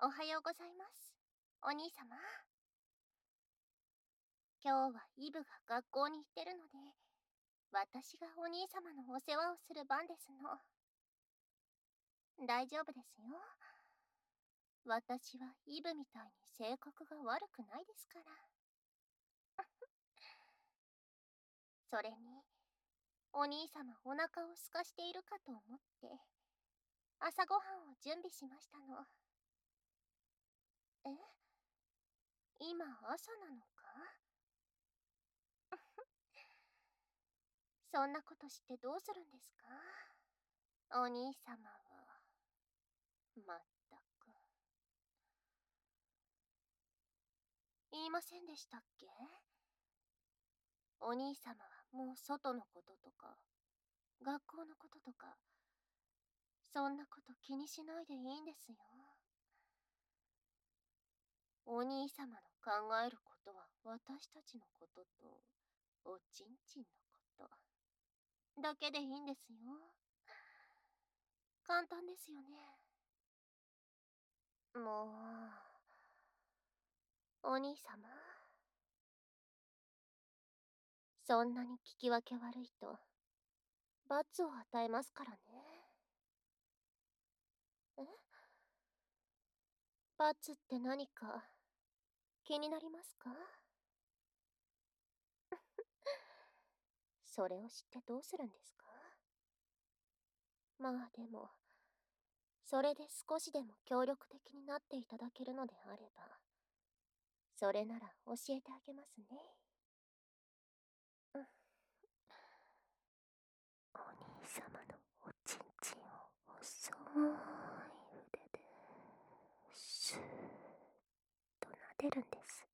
おはようございます。お兄様。今日はイブが学校に行ってるので、私がお兄様のお世話をする番ですの。大丈夫ですよ。私はイブみたいに性格が悪くないですから。それに、お兄様お腹を空かしているかと思って、朝ごはんを準備しましたの。え？今朝なのか？そんなことしてどうするんですか？お兄様は。まったく。言いませんでしたっけ？お兄様はもう外のこととか、学校のこととか、そんなこと気にしないでいいんですよ。お兄様の考えることは私たちのことと、おちんちんのこと。だけでいいんですよ。簡単ですよね。もう、お兄様。そんなに聞き分け悪いと、罰を与えますからね。え？罰って何か？気になりますか？それを知ってどうするんですか？まあでも、それで少しでも協力的になっていただけるのであれば、それなら教えてあげますね。お兄様のおちんちんを細い腕で、スーッと撫でるんです。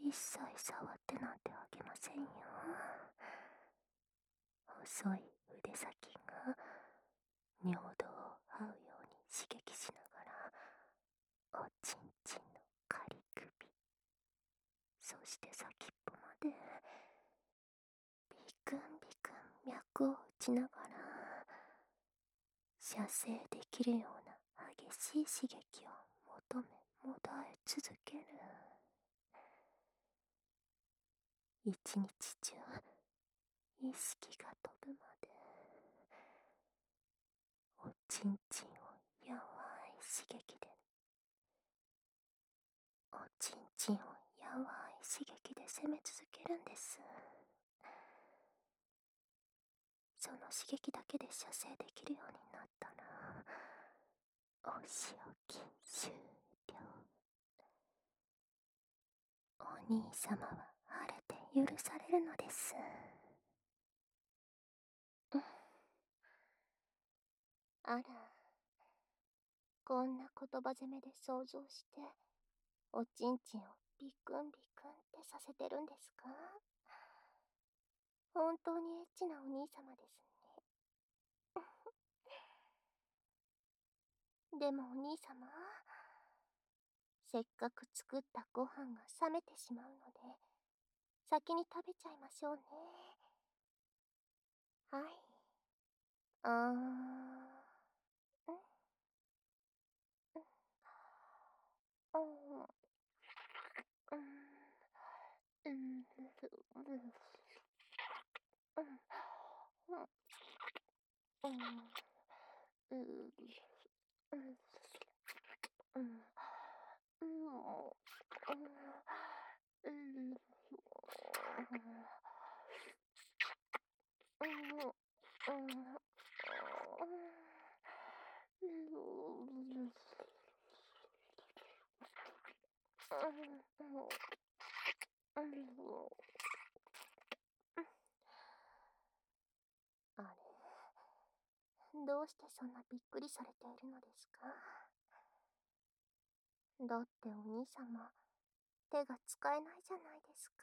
一切触ってなんてあげませんよ。細い腕先が尿道を這うように刺激しながら、おちんちんの仮首、そして先っぽまで、ビクンビクン脈を打ちながら、射精できるような激しい刺激を求め、もだえ続ける。一日中、意識が飛ぶまで、おちんちんをやわい刺激で、おちんちんをやわい刺激で攻め続けるんです。その刺激だけで射精できるようになったら、お仕置き終了。お兄様は晴れて許されるのです。あら、こんな言葉攻めで想像して、おちんちんをビクンビクンってさせてるんですか？本当にエッチなお兄様ですね。でもお兄様、せっかく作ったご飯が冷めてしまうので、先に食べちゃいましょうね。はい。あー。あれどうしてそん。なびっくりされているのですかだってお兄様、手が使えないじゃないですか。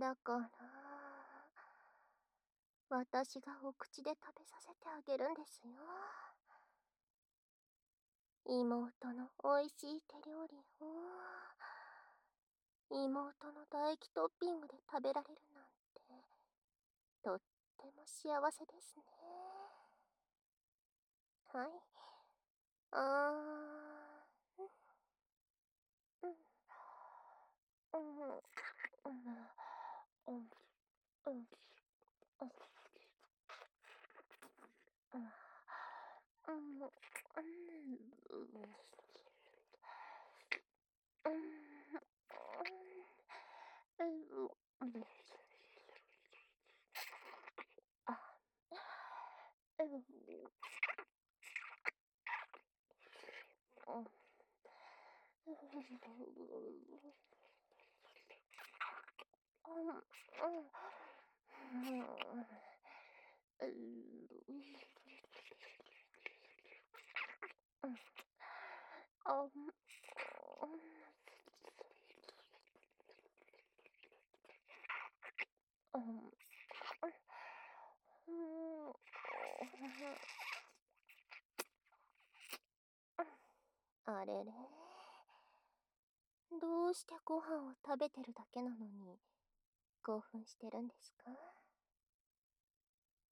だから、私がお口で食べさせてあげるんですよ。妹の美味しい手料理を、妹の唾液トッピングで食べられるなんて、とっても幸せですね。はい。あー。うん。うん。うん。うん。うん。うん。うん。あれれ。どうしてご飯を食べてるだけなのに。興奮してるんですか？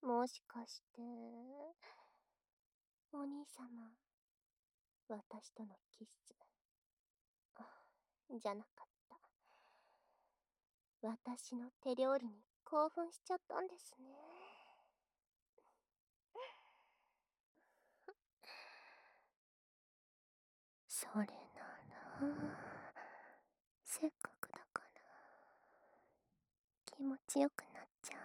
もしかして、お兄様、私とのキス、じゃなかった。私の手料理に興奮しちゃったんですね。それなら、せっかくだから、気持ちよくなっちゃ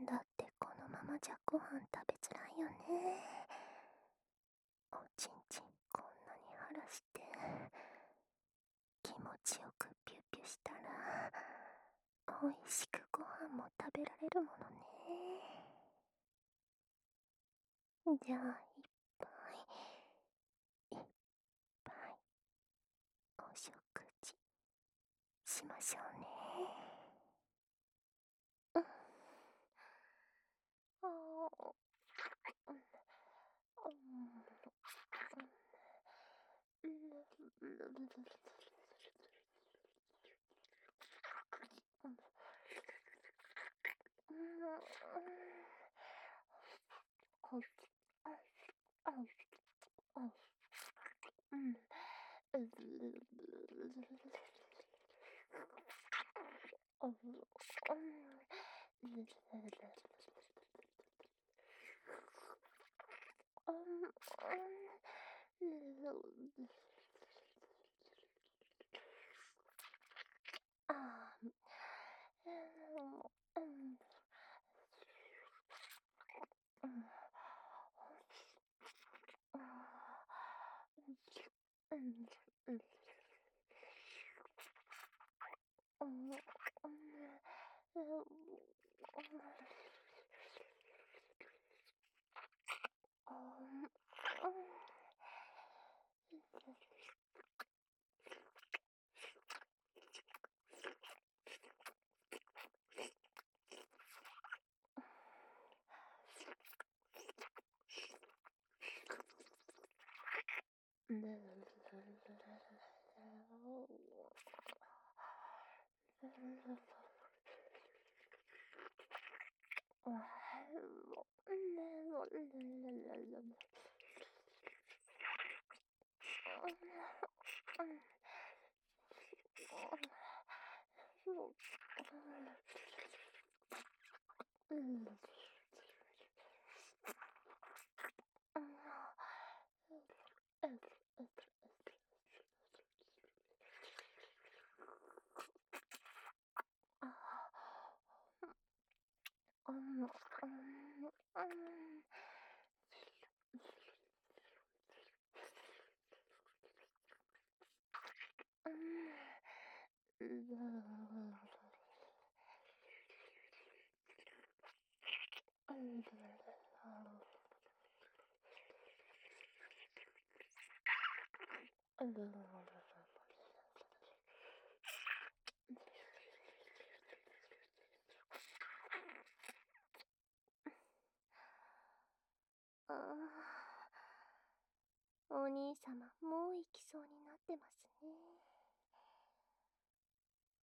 う。だってこのままじゃご飯食べづらいよね。おちんちんこんなに晴らして、気持ちよくピュピュしたら、美味しくご飯も食べられるものね。じゃあ、いっぱい、いっぱい、お食事、しましょう Oh, No. Mm-hmm. あ。お兄様、もう行きそうになってますね。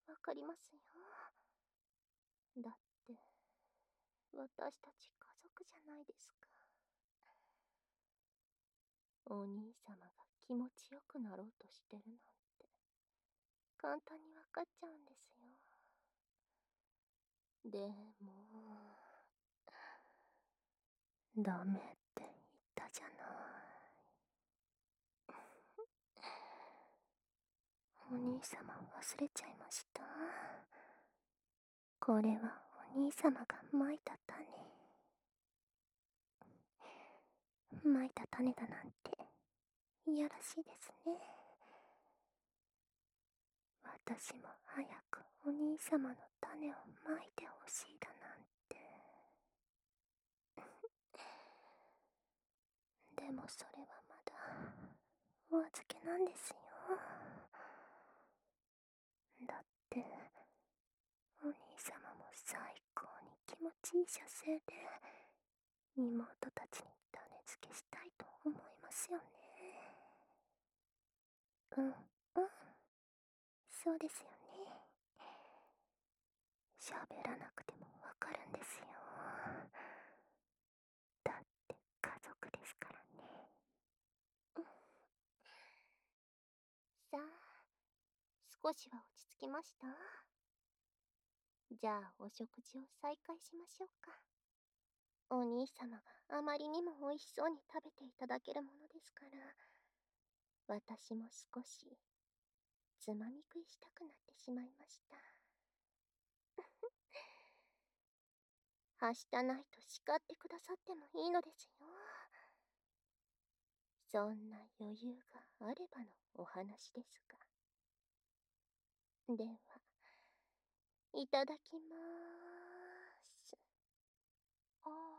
わかりますよ。だって、私たち家族じゃないですか。お兄様が気持ちよくなろうとしてるなんて。簡単にわかっちゃうんですよ。でもダメって言ったじゃない。お兄様忘れちゃいました？これはお兄様がまいた種。まいた種だなんて。いやらしいですね。私も早くお兄様の種をまいてほしいだなんて。でもそれはまだお預けなんですよ。だってお兄様も最高に気持ちいい射精で妹たちに種付けしたいと思いますよね。うんうん。そうですよね。喋らなくてもわかるんですよ。だって家族ですからね。さあ少しは落ち着きました？じゃあお食事を再開しましょうか。お兄様があまりにも美味しそうに食べていただけるものですから。私も少しつまみ食いしたくなってしまいました。はしたないと叱ってくださってもいいのですよ。そんな余裕があればのお話ですが。ではいただきまーす。あー。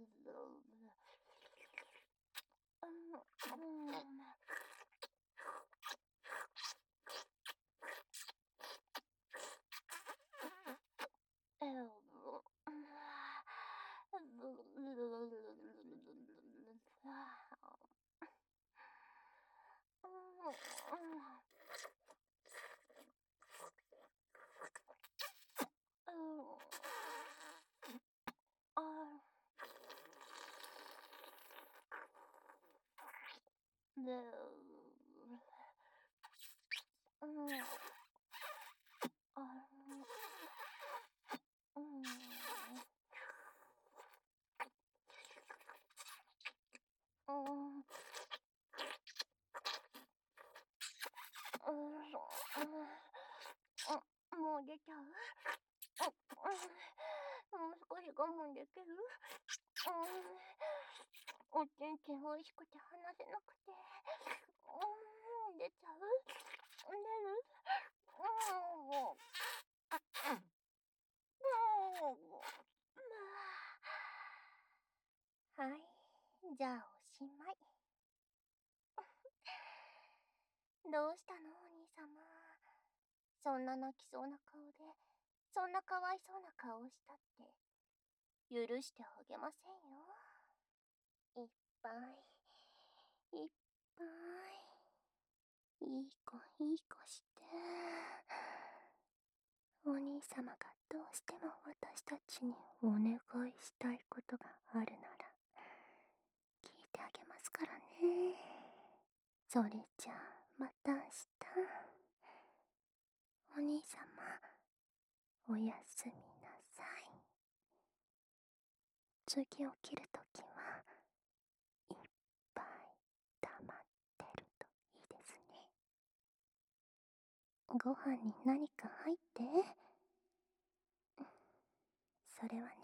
で、うん、あうん、うん、うん、もう出ちゃうもう少し我慢できるおちんちん美味しくて話せなくて。うん、出ちゃう。出る。うん。はい、じゃあおしまい。どうしたのお兄様。そんな泣きそうな顔で、そんなかわいそうな顔をしたって、許してあげませんよ。いっぱいいっぱいいい子いい子して。お兄様がどうしても私たちにお願いしたいことがあるなら聞いてあげますからね。それじゃあまた明日。お兄様おやすみ。次起きるときはいっぱい溜まってるといいですね。ご飯に何か入って？それはね